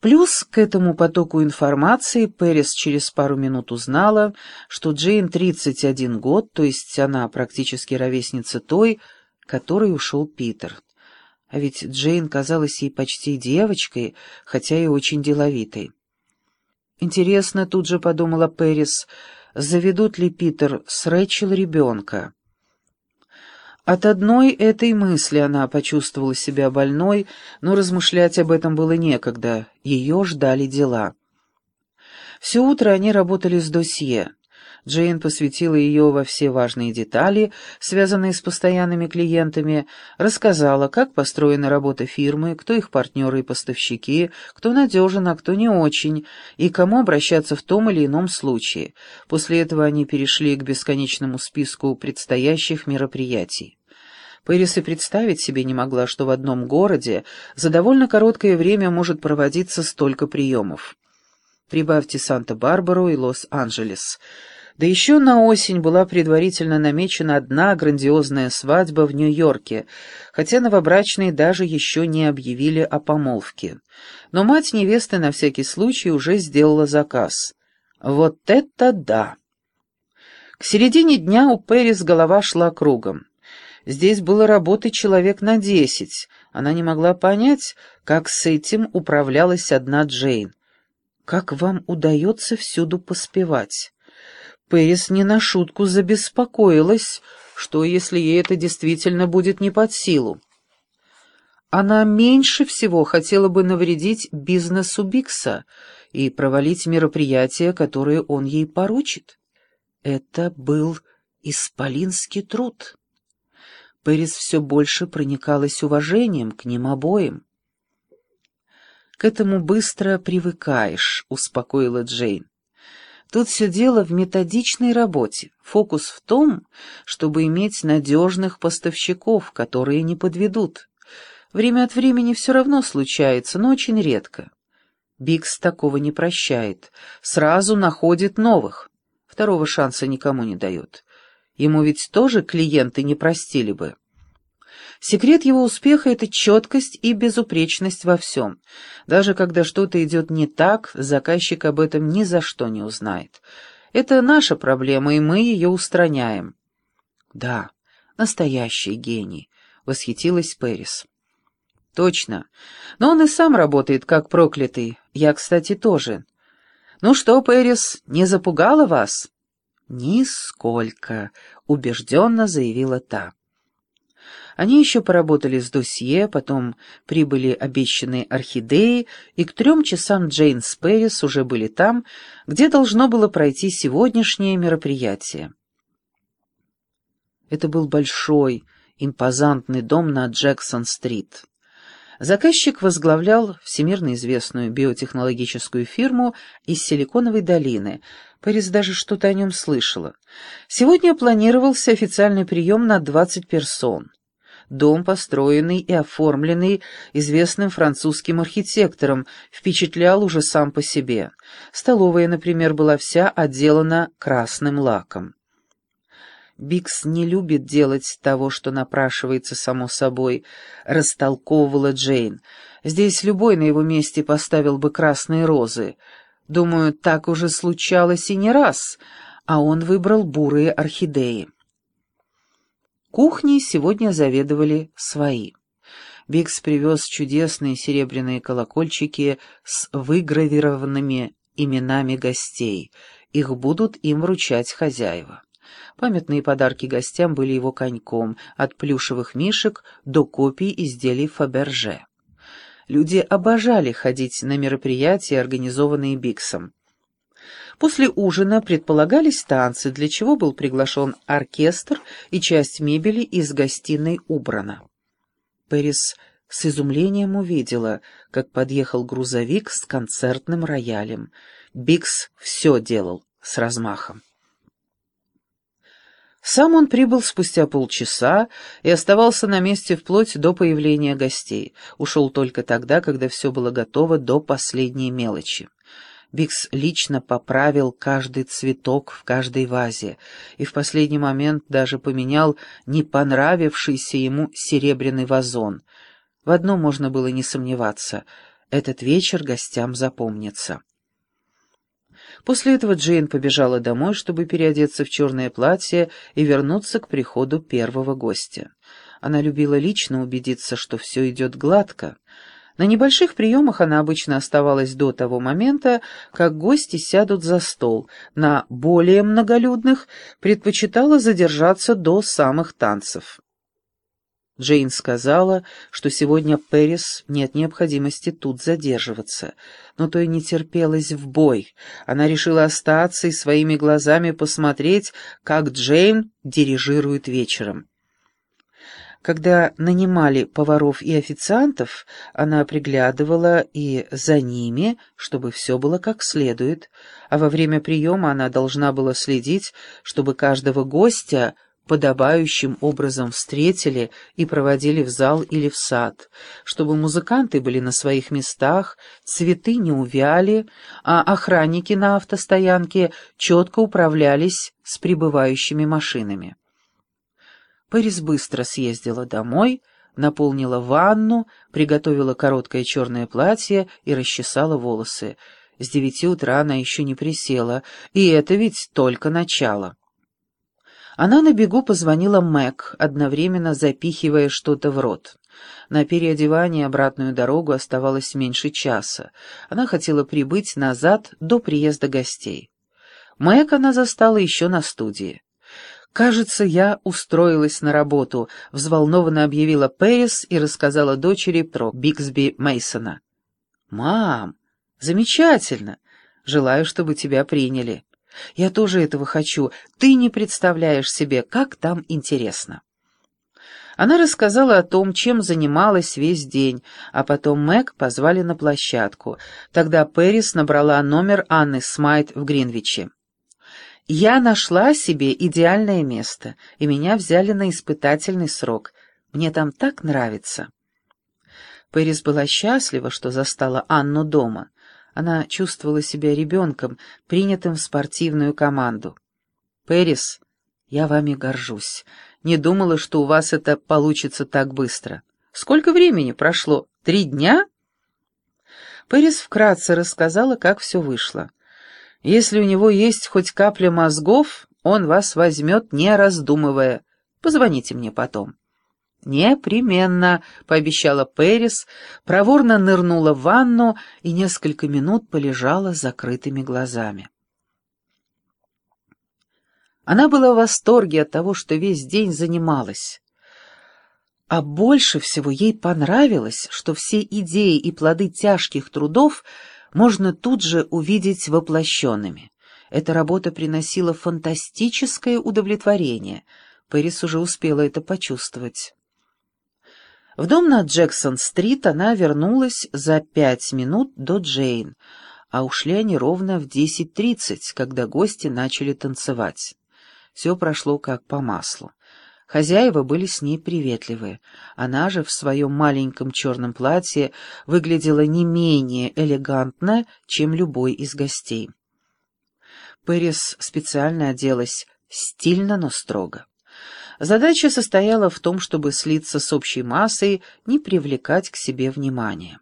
Плюс к этому потоку информации Пэрис через пару минут узнала, что Джейн 31 год, то есть она практически ровесница той, которой ушел Питер. А ведь Джейн казалась ей почти девочкой, хотя и очень деловитой. Интересно, тут же подумала Пэрис, заведут ли Питер с Рэчел ребенка. От одной этой мысли она почувствовала себя больной, но размышлять об этом было некогда, ее ждали дела. Все утро они работали с досье. Джейн посвятила ее во все важные детали, связанные с постоянными клиентами, рассказала, как построена работа фирмы, кто их партнеры и поставщики, кто надежен, а кто не очень, и кому обращаться в том или ином случае. После этого они перешли к бесконечному списку предстоящих мероприятий. Пэрис и представить себе не могла, что в одном городе за довольно короткое время может проводиться столько приемов. Прибавьте Санта-Барбару и Лос-Анджелес — да еще на осень была предварительно намечена одна грандиозная свадьба в Нью-Йорке, хотя новобрачные даже еще не объявили о помолвке. Но мать невесты на всякий случай уже сделала заказ. Вот это да! К середине дня у Пэрис голова шла кругом. Здесь было работы человек на десять. Она не могла понять, как с этим управлялась одна Джейн. «Как вам удается всюду поспевать?» Пэрис не на шутку забеспокоилась, что если ей это действительно будет не под силу. Она меньше всего хотела бы навредить бизнесу Бикса и провалить мероприятия, которые он ей поручит. Это был исполинский труд. Пэрис все больше проникалась уважением к ним обоим. «К этому быстро привыкаешь», — успокоила Джейн. Тут все дело в методичной работе. Фокус в том, чтобы иметь надежных поставщиков, которые не подведут. Время от времени все равно случается, но очень редко. Бикс такого не прощает. Сразу находит новых. Второго шанса никому не дает. Ему ведь тоже клиенты не простили бы. Секрет его успеха — это четкость и безупречность во всем. Даже когда что-то идет не так, заказчик об этом ни за что не узнает. Это наша проблема, и мы ее устраняем. Да, настоящий гений, — восхитилась Пэрис. Точно. Но он и сам работает как проклятый. Я, кстати, тоже. Ну что, Пэрис, не запугала вас? Нисколько, — убежденно заявила та. Они еще поработали с досье, потом прибыли обещанные орхидеи, и к трем часам Джейн с Пэрис уже были там, где должно было пройти сегодняшнее мероприятие. Это был большой, импозантный дом на Джексон-стрит. Заказчик возглавлял всемирно известную биотехнологическую фирму из Силиконовой долины. Пэрис даже что-то о нем слышала. Сегодня планировался официальный прием на 20 персон. Дом, построенный и оформленный известным французским архитектором, впечатлял уже сам по себе. Столовая, например, была вся отделана красным лаком. Бикс не любит делать того, что напрашивается само собой, растолковывала Джейн. Здесь любой на его месте поставил бы красные розы. Думаю, так уже случалось и не раз, а он выбрал бурые орхидеи. Кухней сегодня заведовали свои. Бикс привез чудесные серебряные колокольчики с выгравированными именами гостей. Их будут им вручать хозяева. Памятные подарки гостям были его коньком, от плюшевых мишек до копий изделий Фаберже. Люди обожали ходить на мероприятия, организованные Биксом. После ужина предполагались танцы, для чего был приглашен оркестр и часть мебели из гостиной убрана. Пэрис с изумлением увидела, как подъехал грузовик с концертным роялем. Бикс все делал с размахом. Сам он прибыл спустя полчаса и оставался на месте вплоть до появления гостей. Ушел только тогда, когда все было готово до последней мелочи. Бикс лично поправил каждый цветок в каждой вазе и в последний момент даже поменял не понравившийся ему серебряный вазон. В одном можно было не сомневаться — Этот вечер гостям запомнится. После этого Джейн побежала домой, чтобы переодеться в черное платье и вернуться к приходу первого гостя. Она любила лично убедиться, что все идет гладко. На небольших приемах она обычно оставалась до того момента, как гости сядут за стол. На более многолюдных предпочитала задержаться до самых танцев. Джейн сказала, что сегодня Пэрис нет необходимости тут задерживаться, но то и не терпелась в бой. Она решила остаться и своими глазами посмотреть, как Джейн дирижирует вечером. Когда нанимали поваров и официантов, она приглядывала и за ними, чтобы все было как следует, а во время приема она должна была следить, чтобы каждого гостя подобающим образом встретили и проводили в зал или в сад, чтобы музыканты были на своих местах, цветы не увяли, а охранники на автостоянке четко управлялись с прибывающими машинами. Пэрис быстро съездила домой, наполнила ванну, приготовила короткое черное платье и расчесала волосы. С девяти утра она еще не присела, и это ведь только начало. Она на бегу позвонила Мэг, одновременно запихивая что-то в рот. На переодевание обратную дорогу оставалось меньше часа. Она хотела прибыть назад до приезда гостей. Мэг она застала еще на студии. «Кажется, я устроилась на работу», — взволнованно объявила Пэрис и рассказала дочери про Биксби Мейсона. «Мам, замечательно! Желаю, чтобы тебя приняли. Я тоже этого хочу. Ты не представляешь себе, как там интересно». Она рассказала о том, чем занималась весь день, а потом Мэг позвали на площадку. Тогда Пэрис набрала номер Анны Смайт в Гринвиче. Я нашла себе идеальное место, и меня взяли на испытательный срок. Мне там так нравится. Пэрис была счастлива, что застала Анну дома. Она чувствовала себя ребенком, принятым в спортивную команду. «Пэрис, я вами горжусь. Не думала, что у вас это получится так быстро. Сколько времени прошло? Три дня?» Пэрис вкратце рассказала, как все вышло. Если у него есть хоть капля мозгов, он вас возьмет, не раздумывая. Позвоните мне потом». «Непременно», — пообещала Пэрис, проворно нырнула в ванну и несколько минут полежала с закрытыми глазами. Она была в восторге от того, что весь день занималась. А больше всего ей понравилось, что все идеи и плоды тяжких трудов — можно тут же увидеть воплощенными. Эта работа приносила фантастическое удовлетворение. Пэрис уже успела это почувствовать. В дом на Джексон-стрит она вернулась за пять минут до Джейн, а ушли они ровно в десять тридцать, когда гости начали танцевать. Все прошло как по маслу. Хозяева были с ней приветливы. Она же в своем маленьком черном платье выглядела не менее элегантно, чем любой из гостей. Пэрис специально оделась стильно, но строго. Задача состояла в том, чтобы слиться с общей массой, не привлекать к себе внимания.